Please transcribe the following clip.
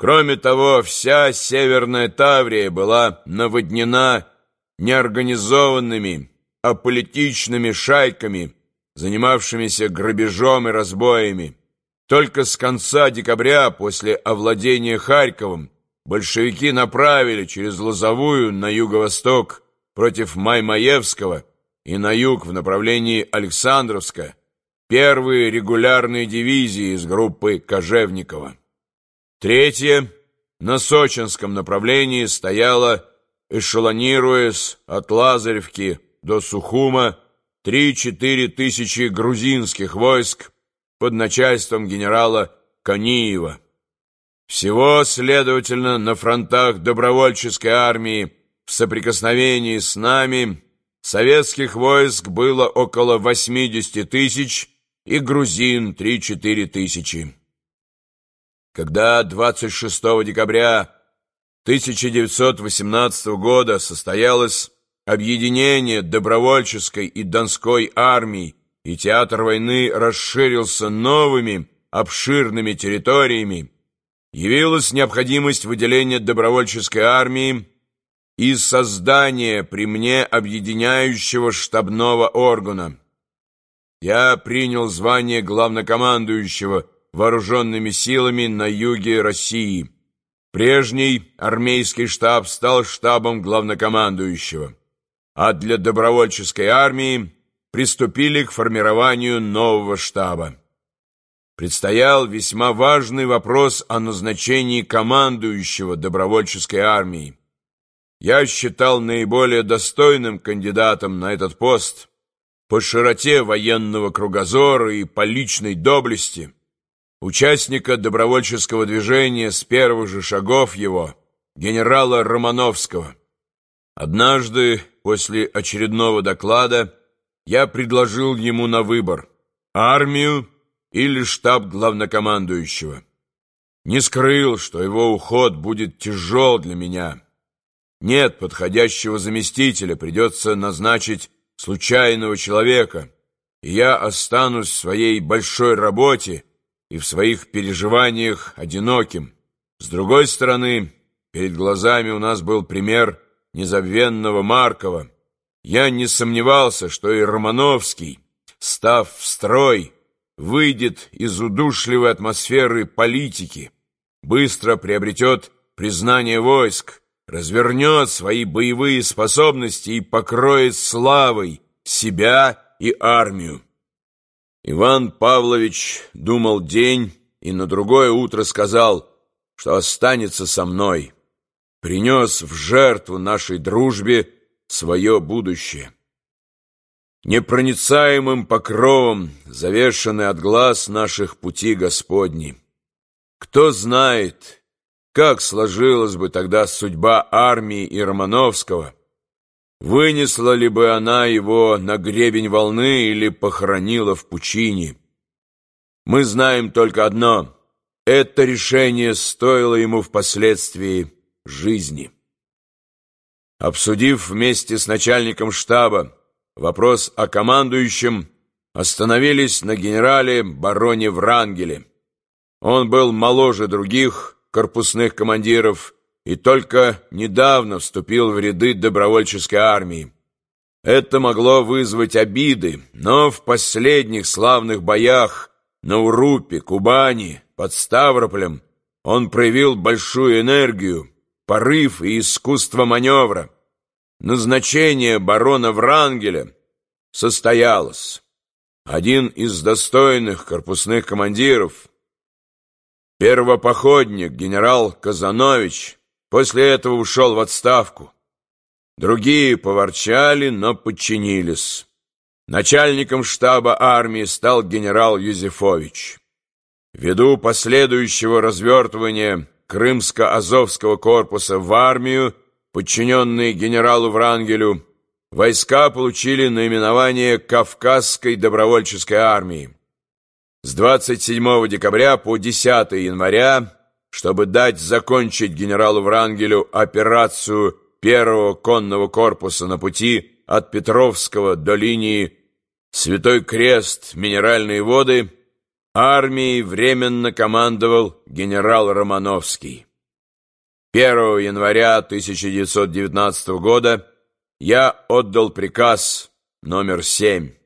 Кроме того, вся Северная Таврия была наводнена неорганизованными, аполитичными шайками, занимавшимися грабежом и разбоями. Только с конца декабря, после овладения Харьковом, большевики направили через Лозовую на юго-восток против Маймаевского и на юг в направлении Александровска первые регулярные дивизии из группы Кожевникова. Третье, на Сочинском направлении стояло, эшелонируясь от Лазаревки до Сухума, 3-4 тысячи грузинских войск под начальством генерала Каниева. Всего, следовательно, на фронтах добровольческой армии в соприкосновении с нами советских войск было около 80 тысяч и грузин 3-4 тысячи. Когда 26 декабря 1918 года состоялось объединение добровольческой и донской армий, и театр войны расширился новыми обширными территориями, явилась необходимость выделения добровольческой армии и создания при мне объединяющего штабного органа. Я принял звание главнокомандующего вооруженными силами на юге России. Прежний армейский штаб стал штабом главнокомандующего, а для добровольческой армии приступили к формированию нового штаба. Предстоял весьма важный вопрос о назначении командующего добровольческой армией. Я считал наиболее достойным кандидатом на этот пост по широте военного кругозора и по личной доблести участника добровольческого движения с первых же шагов его, генерала Романовского. Однажды, после очередного доклада, я предложил ему на выбор армию или штаб главнокомандующего. Не скрыл, что его уход будет тяжел для меня. Нет подходящего заместителя, придется назначить случайного человека, и я останусь в своей большой работе и в своих переживаниях одиноким. С другой стороны, перед глазами у нас был пример незабвенного Маркова. Я не сомневался, что и Романовский, став в строй, выйдет из удушливой атмосферы политики, быстро приобретет признание войск, развернет свои боевые способности и покроет славой себя и армию. Иван Павлович думал день и на другое утро сказал, что останется со мной, принес в жертву нашей дружбе свое будущее. Непроницаемым покровом завешены от глаз наших пути Господни. Кто знает, как сложилась бы тогда судьба армии и Романовского, Вынесла ли бы она его на гребень волны или похоронила в пучине? Мы знаем только одно — это решение стоило ему впоследствии жизни. Обсудив вместе с начальником штаба вопрос о командующем, остановились на генерале бароне Врангеле. Он был моложе других корпусных командиров и только недавно вступил в ряды добровольческой армии. Это могло вызвать обиды, но в последних славных боях на Урупе, Кубани, под Ставрополем он проявил большую энергию, порыв и искусство маневра. Назначение барона Врангеля состоялось. Один из достойных корпусных командиров, первопоходник генерал Казанович, После этого ушел в отставку. Другие поворчали, но подчинились. Начальником штаба армии стал генерал Юзефович. Ввиду последующего развертывания Крымско-Азовского корпуса в армию, подчиненные генералу Врангелю, войска получили наименование Кавказской добровольческой армии. С 27 декабря по 10 января чтобы дать закончить генералу Врангелю операцию первого конного корпуса на пути от Петровского до линии Святой Крест, Минеральные воды, армией временно командовал генерал Романовский. 1 января 1919 года я отдал приказ номер 7